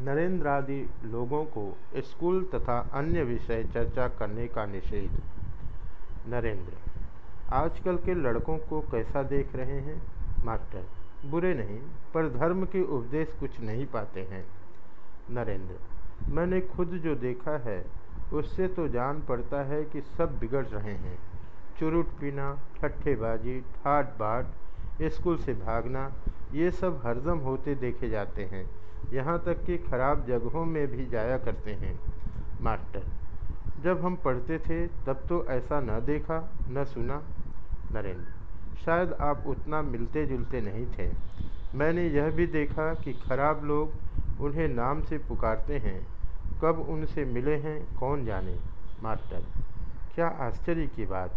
नरेंद्र आदि लोगों को स्कूल तथा अन्य विषय चर्चा करने का निषेध। नरेंद्र, आजकल के लड़कों को कैसा देख रहे हैं? मास्टर, बुरे नहीं, पर धर्म के उपदेश कुछ नहीं पाते हैं। नरेंद्र, मैंने खुद जो देखा है, उससे तो जान पड़ता है कि सब बिगड़ रहे हैं। चुरुट पीना, ठट्ठेबाजी, ठाट बाट, स्कूल से भागना, ये सब हरदम होते देखे जाते हैं। यहाँ तक कि खराब जगहों में भी जाया करते हैं। मास्टर, जब हम पढ़ते थे, तब तो ऐसा न देखा, न सुना। नरेंद्र, शायद आप उतना मिलते जुलते नहीं थे। मैंने यह भी देखा कि खराब लोग उन्हें नाम से पुकारते हैं। कब उनसे मिले हैं, कौन जाने? मास्टर, क्या आश्चर्य की बात।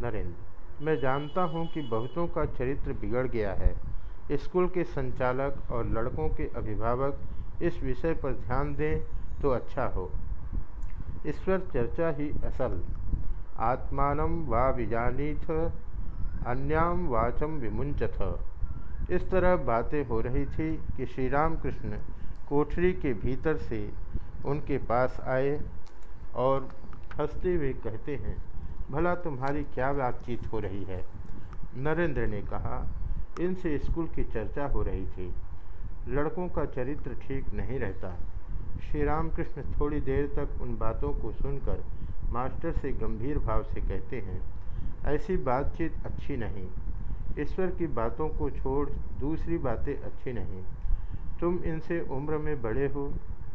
नरेंद्र, मैं जानता हूँ कि बहुतों का चरित्र बिगड़ गया है। स्कूल के संचालक और लड़कों के अभिभावक इस विषय पर ध्यान दें तो अच्छा हो। ईश्वर चर्चा ही असल। आत्मान वा विजानीथ अन्याम वाचम विमुंचथ इस तरह बातें हो रही थी कि श्री राम कृष्ण कोठरी के भीतर से उनके पास आए और हँसते हुए कहते हैं, भला तुम्हारी क्या बातचीत हो रही है? नरेंद्र ने कहा इनसे स्कूल की चर्चा हो रही थी। लड़कों का चरित्र ठीक नहीं रहता। श्री रामकृष्ण थोड़ी देर तक उन बातों को सुनकर मास्टर से गंभीर भाव से कहते हैं, ऐसी बातचीत अच्छी नहीं। ईश्वर की बातों को छोड़ दूसरी बातें अच्छी नहीं। तुम इनसे उम्र में बड़े हो,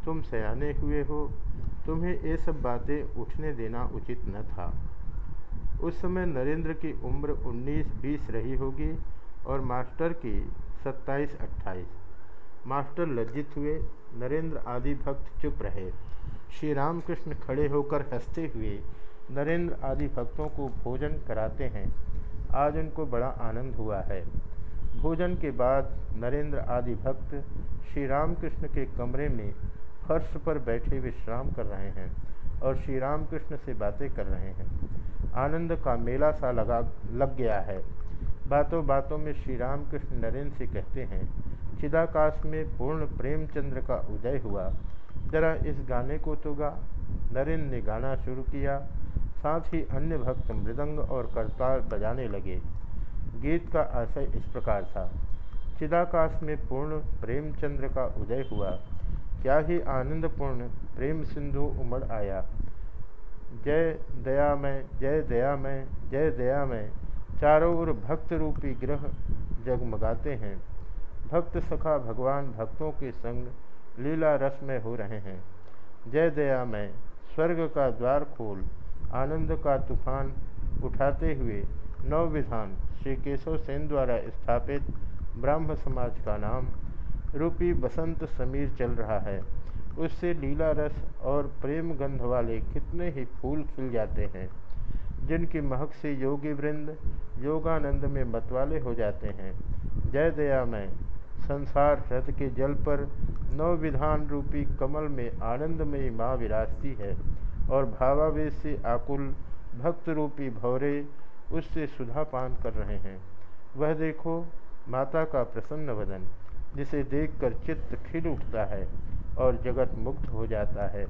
तुम सयाने हुए हो, तुम्हें ये सब बातें उठने देना उचित न था। उस समय नरेंद्र की उम्र 19-20 रही होगी और मास्टर की सत्ताईस अट्ठाईस। मास्टर लज्जित हुए। नरेंद्र आदि भक्त चुप रहे। श्री रामकृष्ण खड़े होकर हँसते हुए नरेंद्र आदि भक्तों को भोजन कराते हैं। आज उनको बड़ा आनंद हुआ है। भोजन के बाद नरेंद्र आदि भक्त श्री रामकृष्ण के कमरे में फर्श पर बैठे विश्राम कर रहे हैं और श्री रामकृष्ण से बातें कर रहे हैं। आनंद का मेला सा लगा, लग गया है। बातों बातों में श्री राम कृष्ण नरेंद्र से कहते हैं, चिदाकाश में पूर्ण प्रेमचंद्र का उदय हुआ। जरा इस गाने को तो गा। नरेंद्र ने गाना शुरू किया। साथ ही अन्य भक्त मृदंग और करताल बजाने लगे। गीत का आशय इस प्रकार था। चिदाकाश में पूर्ण प्रेमचंद्र का उदय हुआ। क्या ही आनंदपूर्ण प्रेम सिंधु उमड़ आया। जय दया जय दया में, जय दया में। चारों ओर भक्त रूपी ग्रह जगमगाते हैं। भक्त सखा भगवान भक्तों के संग लीला रस में हो रहे हैं। जय दया में स्वर्ग का द्वार खोल, आनंद का तूफ़ान उठाते हुए नव विधान श्री केशव सेन द्वारा स्थापित ब्राह्म समाज का नाम रूपी बसंत समीर चल रहा है। उससे लीला रस और प्रेम गंध वाले कितने ही फूल खिल जाते हैं। जिनकी महक से योगी वृंद, योगानंद में मतवाले हो जाते हैं। जय दया में, संसार रथ के जल पर नव विधान रूपी कमल में आनंदमयी माँ विराजती है और भावावेश से आकुल भक्त रूपी भौरे उससे सुधा पान कर रहे हैं। वह देखो, माता का प्रसन्न वदन, जिसे देखकर चित्त खिल उठता है और जगत मुक्त हो जाता है।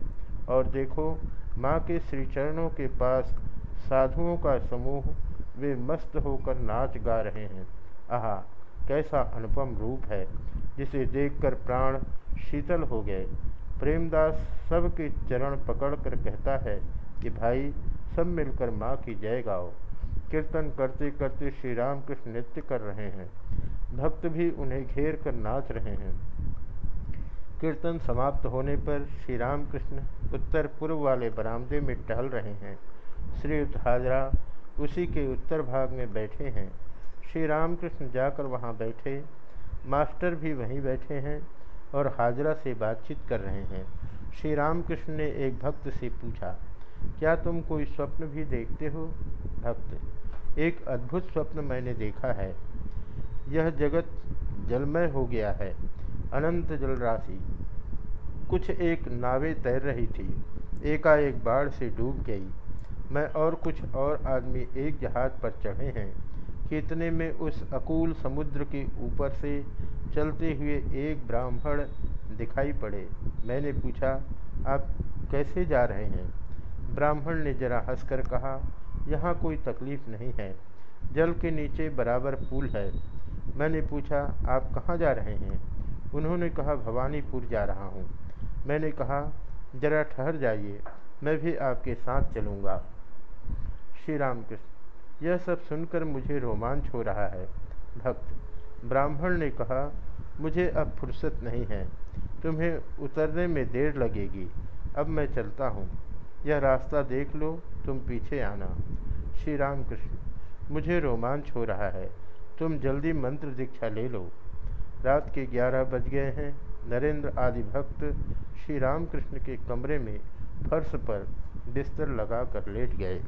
और देखो, माँ के श्री चरणों के पास साधुओं का समूह वे मस्त होकर नाच गा रहे हैं। आहा, कैसा अनुपम रूप है, जिसे देखकर प्राण शीतल हो गए। प्रेमदास सबके चरण पकड़कर कहता है कि भाई, सब मिलकर माँ की जय गाओ। कीर्तन करते करते श्री राम कृष्ण नृत्य कर रहे हैं। भक्त भी उन्हें घेर कर नाच रहे हैं। कीर्तन समाप्त होने पर श्री राम कृष्ण उत्तर पूर्व वाले बरामदे में टहल रहे हैं। श्री हाजरा उसी के उत्तर भाग में बैठे हैं। श्री रामकृष्ण जाकर वहाँ बैठे। मास्टर भी वहीं बैठे हैं और हाजरा से बातचीत कर रहे हैं। श्री रामकृष्ण ने एक भक्त से पूछा, क्या तुम कोई स्वप्न भी देखते हो? भक्त, एक अद्भुत स्वप्न मैंने देखा है। यह जगत जलमय हो गया है, अनंत जल राशि। कुछ एक नावें तैर रही थी, एकाएक बाढ़ से डूब गई। मैं और कुछ और आदमी एक जहाज़ पर चढ़े हैं। कितने में उस अकूल समुद्र के ऊपर से चलते हुए एक ब्राह्मण दिखाई पड़े। मैंने पूछा, आप कैसे जा रहे हैं? ब्राह्मण ने जरा हंसकर कहा, यहाँ कोई तकलीफ़ नहीं है। जल के नीचे बराबर पुल है। मैंने पूछा, आप कहाँ जा रहे हैं? उन्होंने कहा, भवानीपुर जा रहा हूँ। मैंने कहा, जरा ठहर जाइए, मैं भी आपके साथ चलूँगा। श्री राम कृष्ण यह सब सुनकर मुझे रोमांच हो रहा है। भक्त, ब्राह्मण ने कहा, मुझे अब फुर्सत नहीं है, तुम्हें उतरने में देर लगेगी, अब मैं चलता हूँ। यह रास्ता देख लो, तुम पीछे आना। श्री राम कृष्ण मुझे रोमांच हो रहा है, तुम जल्दी मंत्र दीक्षा ले लो। रात के ग्यारह बज गए हैं, नरेंद्र आदि भक्त श्री रामकृष्ण के कमरे में फर्श पर बिस्तर लगा कर लेट गए।